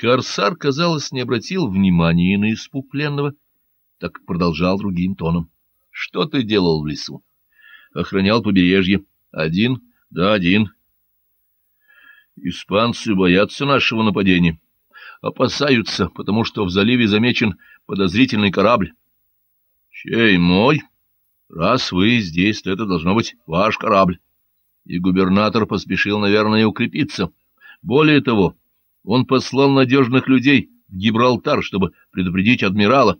Корсар, казалось, не обратил внимания на испуг пленного, так продолжал другим тоном. — Что ты делал в лесу? — Охранял побережье. — Один? — Да, один. — Испанцы боятся нашего нападения. Опасаются, потому что в заливе замечен подозрительный корабль. — Чей мой? Раз вы здесь, то это должно быть ваш корабль. И губернатор поспешил, наверное, укрепиться. Более того, он послал надежных людей в Гибралтар, чтобы предупредить адмирала.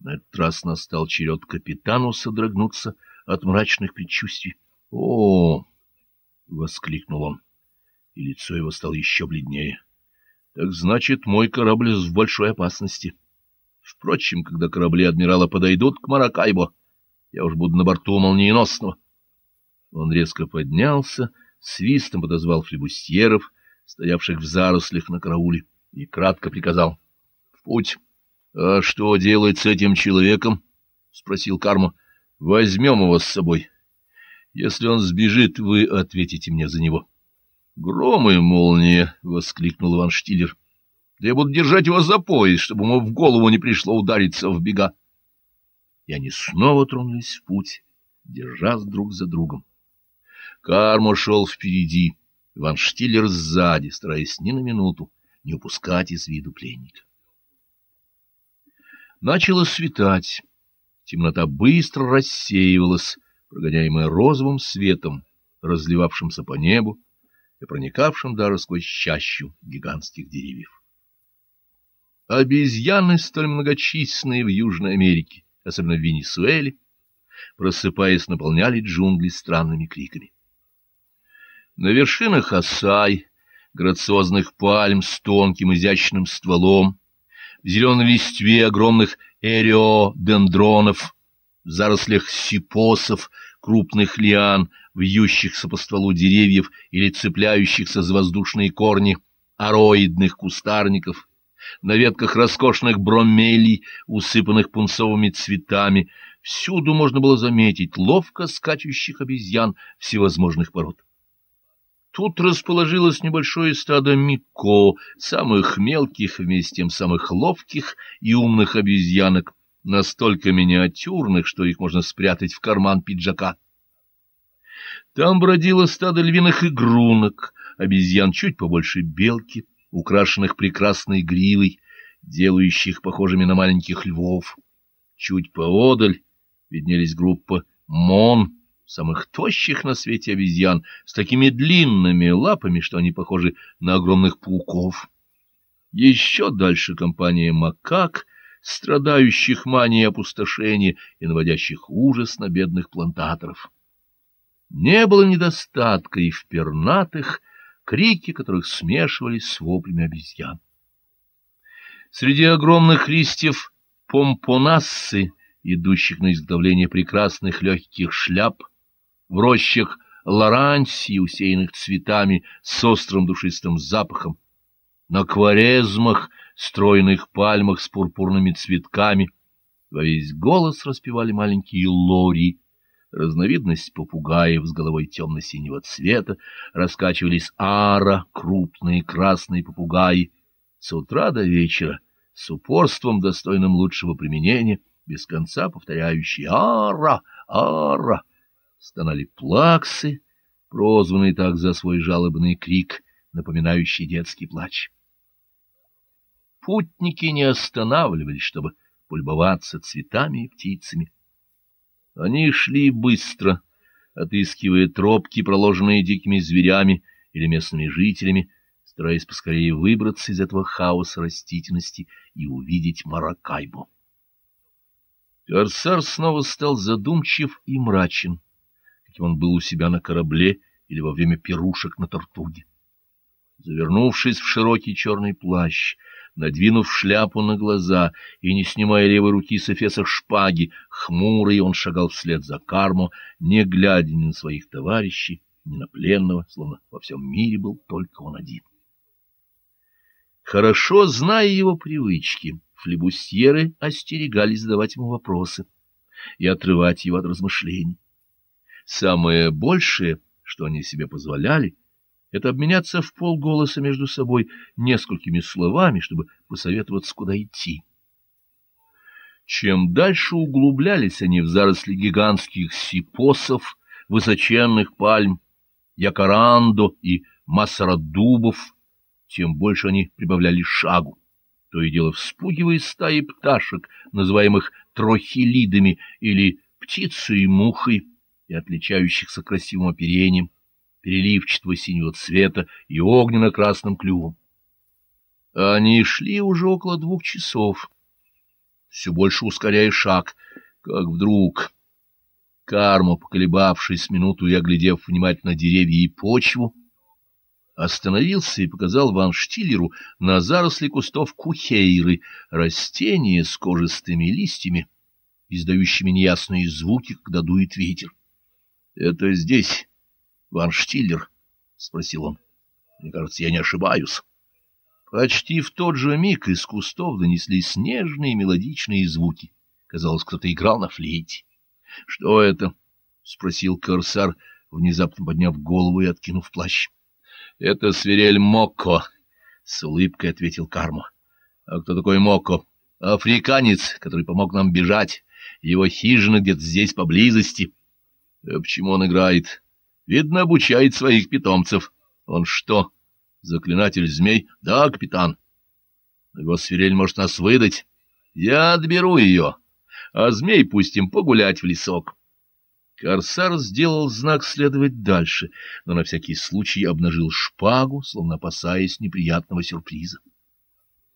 На этот раз настал черед капитану содрогнуться от мрачных предчувствий. — О! — воскликнул он, и лицо его стало еще бледнее. — Так значит, мой корабль в большой опасности. Впрочем, когда корабли адмирала подойдут к Маракайбо, я уж буду на борту молниеносного. Он резко поднялся, свистом подозвал флебустьеров, стоявших в зарослях на карауле, и кратко приказал. — В путь. — А что делать с этим человеком? — спросил Карма. — Возьмем его с собой. Если он сбежит, вы ответите мне за него. — Гром и молния! — воскликнул Иван Штиллер. — Да я буду держать его за пояс, чтобы ему в голову не пришло удариться в бега и они снова тронулись в путь, держась друг за другом. Кармо шел впереди, Ван Штиллер сзади, стараясь ни на минуту не упускать из виду пленника. Начало светать, темнота быстро рассеивалась, прогоняемая розовым светом, разливавшимся по небу и проникавшим даже сквозь чащу гигантских деревьев. Обезьяны, столь многочисленные в Южной Америке, особенно в Венесуэле, просыпаясь, наполняли джунгли странными криками. На вершинах осай, грациозных пальм с тонким изящным стволом, в зеленой листве огромных эриодендронов, в зарослях сипосов, крупных лиан, вьющихся по стволу деревьев или цепляющихся за воздушные корни ароидных кустарников, на ветках роскошных бромелий, усыпанных пунцовыми цветами. Всюду можно было заметить ловко скачущих обезьян всевозможных пород. Тут расположилось небольшое стадо мико, самых мелких, вместе тем самых ловких и умных обезьянок, настолько миниатюрных, что их можно спрятать в карман пиджака. Там бродило стадо львиных игрунок, обезьян чуть побольше белки, украшенных прекрасной гривой, делающих похожими на маленьких львов. Чуть поодаль виднелись группа мон, самых тощих на свете обезьян, с такими длинными лапами, что они похожи на огромных пауков. Еще дальше компания макак, страдающих манией опустошения и наводящих ужас на бедных плантаторов. Не было недостатка и в пернатых, крики которых смешивались с воплями обезьян. Среди огромных листьев помпонассы, идущих на изготовление прекрасных легких шляп, в рощах лорансии, усеянных цветами с острым душистым запахом, на кварезмах, стройных пальмах с пурпурными цветками, во весь голос распевали маленькие лори, разновидность попугаев с головой темно-синего цвета, раскачивались ара, крупные красные попугаи. С утра до вечера, с упорством, достойным лучшего применения, без конца повторяющие «ара! ара!» Стонали плаксы, прозванные так за свой жалобный крик, напоминающий детский плач. Путники не останавливались, чтобы пульбоваться цветами и птицами. Они шли быстро, отыскивая тропки, проложенные дикими зверями или местными жителями, стараясь поскорее выбраться из этого хаоса растительности и увидеть Маракайбу. Корсар снова стал задумчив и мрачен, каким он был у себя на корабле или во время пирушек на Тортуге. Завернувшись в широкий черный плащ, надвинув шляпу на глаза и не снимая левой руки с эфеса шпаги, хмурый он шагал вслед за Кармо, не глядя ни на своих товарищей, ни на пленного, словно во всем мире был только он один. Хорошо зная его привычки, флебустьеры остерегались задавать ему вопросы и отрывать его от размышлений. Самое большее, что они себе позволяли, это обменяться в полголоса между собой несколькими словами, чтобы посоветоваться, куда идти. Чем дальше углублялись они в заросли гигантских сипосов, высоченных пальм, якорандо и масарадубов, тем больше они прибавляли шагу, то и дело вспугивая стаи пташек, называемых трохилидами или птицей и отличающихся красивым оперением, переливчатого синего цвета и огненно-красным клювом. Они шли уже около двух часов, все больше ускоряя шаг, как вдруг... Карма, поколебавшись минуту и оглядев внимательно деревья и почву, остановился и показал Ван Штиллеру на заросли кустов кухейры, растения с кожистыми листьями, издающими неясные звуки, когда дует ветер. — Это здесь, Ван Штиллер? — спросил он. — Мне кажется, я не ошибаюсь. Почти в тот же миг из кустов донеслись нежные мелодичные звуки. Казалось, кто-то играл на флейте. — Что это? — спросил корсар, внезапно подняв голову и откинув плащ. — Это свирель Мокко, — с улыбкой ответил Карма. — А кто такой Мокко? — Африканец, который помог нам бежать. Его хижина где-то здесь поблизости. А почему он играет? Видно, обучает своих питомцев. Он что, заклинатель змей? Да, капитан. Его свирель может нас выдать. Я отберу ее, а змей пустим погулять в лесок. Корсар сделал знак следовать дальше, но на всякий случай обнажил шпагу, словно опасаясь неприятного сюрприза.